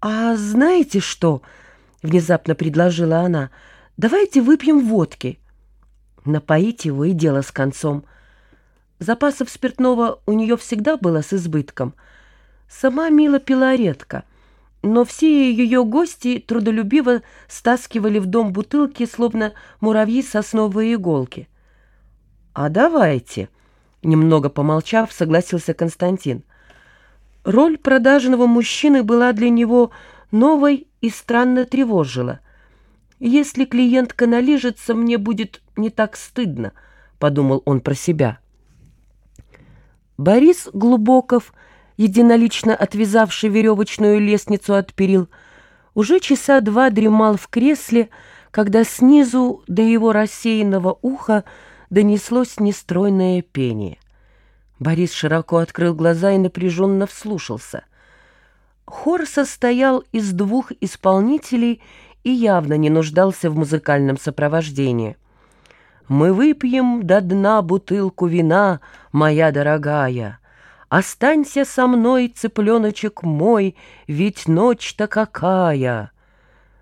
«А знаете что?» — внезапно предложила она. «Давайте выпьем водки». Напоить его и дело с концом. Запасов спиртного у нее всегда было с избытком. Сама Мила пила редко, но все ее гости трудолюбиво стаскивали в дом бутылки, словно муравьи сосновые иголки. «А давайте», — немного помолчав, согласился Константин. Роль продажного мужчины была для него новой и странно тревожила. «Если клиентка налижется, мне будет не так стыдно», — подумал он про себя. Борис Глубоков, единолично отвязавший веревочную лестницу от перил, уже часа два дремал в кресле, когда снизу до его рассеянного уха донеслось нестройное пение. Борис широко открыл глаза и напряженно вслушался. Хор состоял из двух исполнителей и явно не нуждался в музыкальном сопровождении. «Мы выпьем до дна бутылку вина, моя дорогая. Останься со мной, цыпленочек мой, ведь ночь-то какая!»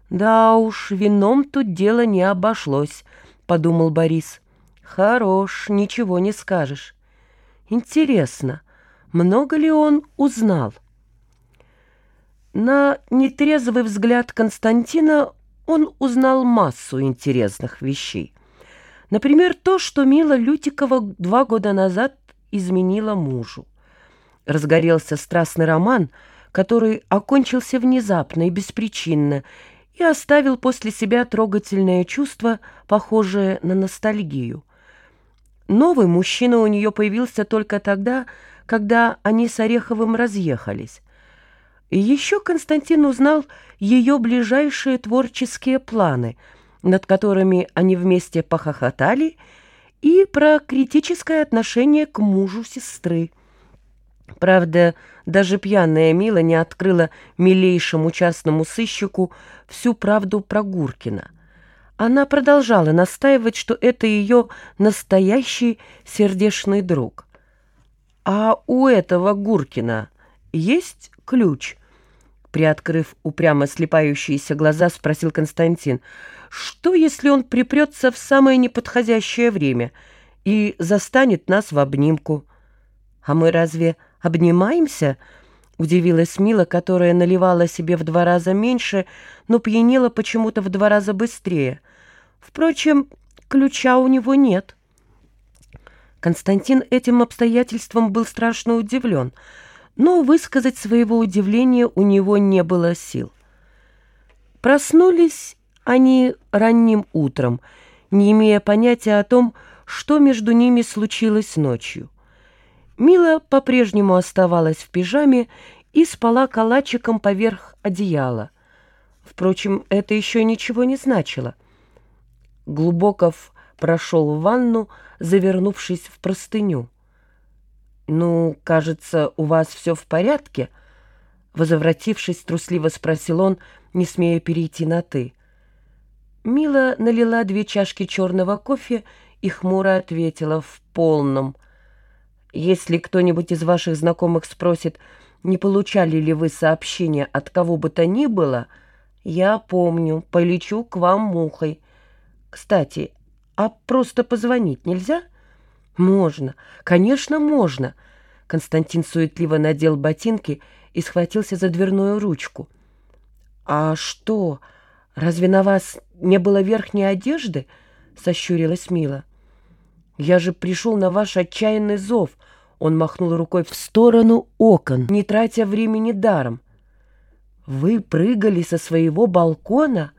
«Да уж, вином тут дело не обошлось», — подумал Борис. «Хорош, ничего не скажешь». Интересно, много ли он узнал? На нетрезвый взгляд Константина он узнал массу интересных вещей. Например, то, что Мила Лютикова два года назад изменила мужу. Разгорелся страстный роман, который окончился внезапно и беспричинно и оставил после себя трогательное чувство, похожее на ностальгию. Новый мужчина у нее появился только тогда, когда они с Ореховым разъехались. И еще Константин узнал ее ближайшие творческие планы, над которыми они вместе похохотали, и про критическое отношение к мужу сестры. Правда, даже пьяная Мила не открыла милейшему частному сыщику всю правду про Гуркина — она продолжала настаивать, что это ее настоящий сердечный друг. «А у этого Гуркина есть ключ?» Приоткрыв упрямо слепающиеся глаза, спросил Константин. «Что, если он припрется в самое неподходящее время и застанет нас в обнимку?» «А мы разве обнимаемся?» Удивилась Мила, которая наливала себе в два раза меньше, но пьянела почему-то в два раза быстрее. Впрочем, ключа у него нет. Константин этим обстоятельством был страшно удивлен, но высказать своего удивления у него не было сил. Проснулись они ранним утром, не имея понятия о том, что между ними случилось ночью. Мила по-прежнему оставалась в пижаме и спала калачиком поверх одеяла. Впрочем, это еще ничего не значило. Глубоков прошел в ванну, завернувшись в простыню. «Ну, кажется, у вас все в порядке?» Возвратившись, трусливо спросил он, не смея перейти на «ты». Мила налила две чашки черного кофе и хмуро ответила «в полном». Если кто-нибудь из ваших знакомых спросит, не получали ли вы сообщения от кого бы то ни было, я помню, полечу к вам мухой. Кстати, а просто позвонить нельзя? Можно, конечно, можно. Константин суетливо надел ботинки и схватился за дверную ручку. А что, разве на вас не было верхней одежды? Сощурилась Мила. «Я же пришел на ваш отчаянный зов!» Он махнул рукой в сторону окон, не тратя времени даром. «Вы прыгали со своего балкона?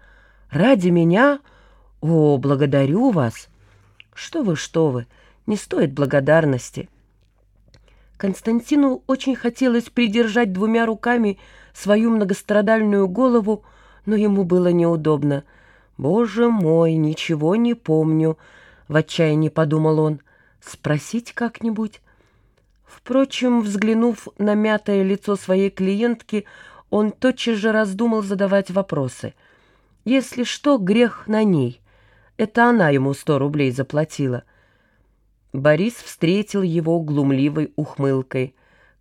Ради меня? О, благодарю вас!» «Что вы, что вы! Не стоит благодарности!» Константину очень хотелось придержать двумя руками свою многострадальную голову, но ему было неудобно. «Боже мой, ничего не помню!» В отчаянии подумал он. Спросить как-нибудь? Впрочем, взглянув на мятое лицо своей клиентки, он тотчас же раздумал задавать вопросы. Если что, грех на ней. Это она ему сто рублей заплатила. Борис встретил его глумливой ухмылкой.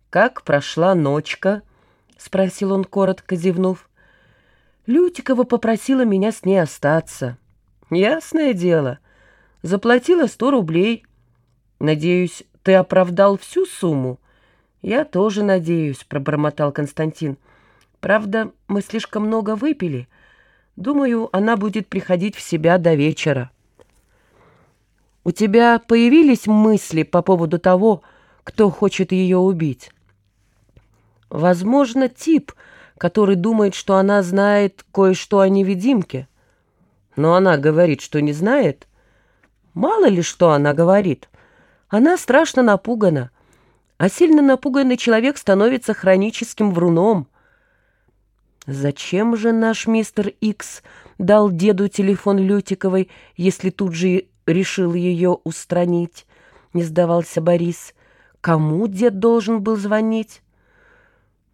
«Как прошла ночка?» — спросил он, коротко зевнув. Лютикова попросила меня с ней остаться. Ясное дело, заплатила сто рублей. Надеюсь, ты оправдал всю сумму? Я тоже надеюсь, пробормотал Константин. Правда, мы слишком много выпили. Думаю, она будет приходить в себя до вечера. У тебя появились мысли по поводу того, кто хочет ее убить? Возможно, тип, который думает, что она знает кое-что о невидимке. Но она говорит, что не знает. Мало ли что она говорит. Она страшно напугана. А сильно напуганный человек становится хроническим вруном. Зачем же наш мистер Икс дал деду телефон Лютиковой, если тут же решил ее устранить? Не сдавался Борис. Кому дед должен был звонить?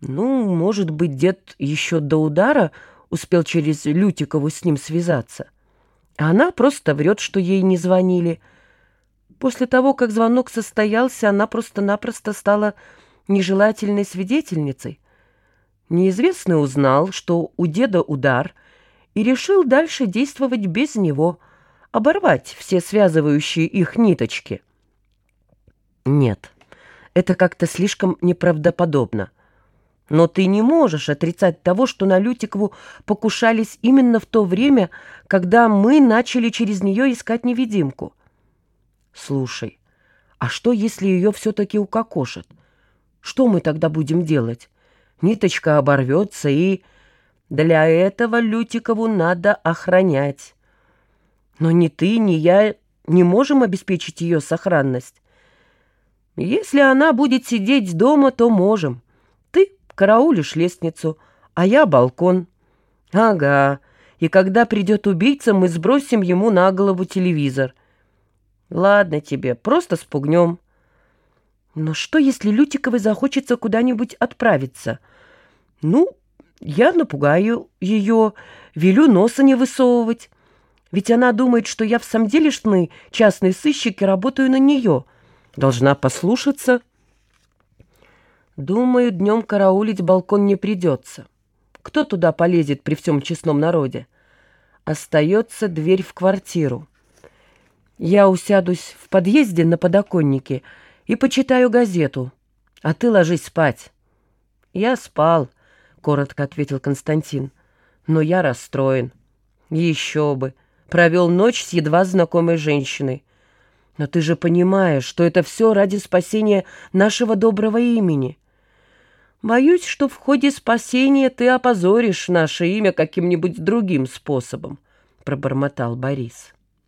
Ну, может быть, дед еще до удара успел через Лютикову с ним связаться. А она просто врет, что ей не звонили. После того, как звонок состоялся, она просто-напросто стала нежелательной свидетельницей. Неизвестный узнал, что у деда удар, и решил дальше действовать без него, оборвать все связывающие их ниточки. Нет, это как-то слишком неправдоподобно. Но ты не можешь отрицать того, что на Лютикову покушались именно в то время, когда мы начали через нее искать невидимку. Слушай, а что, если ее все-таки укокошат? Что мы тогда будем делать? Ниточка оборвется, и... Для этого Лютикову надо охранять. Но ни ты, ни я не можем обеспечить ее сохранность. Если она будет сидеть дома, то можем караулишь лестницу, а я балкон. Ага, и когда придет убийца, мы сбросим ему на голову телевизор. Ладно тебе, просто спугнем. Но что, если Лютиковой захочется куда-нибудь отправиться? Ну, я напугаю ее, велю носа не высовывать. Ведь она думает, что я в самом делешный частный сыщик и работаю на нее. Должна послушаться». Думаю, днем караулить балкон не придется. Кто туда полезет при всем честном народе? Остается дверь в квартиру. Я усядусь в подъезде на подоконнике и почитаю газету, а ты ложись спать. Я спал, — коротко ответил Константин, — но я расстроен. Еще бы, провел ночь с едва знакомой женщиной. Но ты же понимаешь, что это все ради спасения нашего доброго имени. Боюсь, что в ходе спасения ты опозоришь наше имя каким-нибудь другим способом, — пробормотал Борис.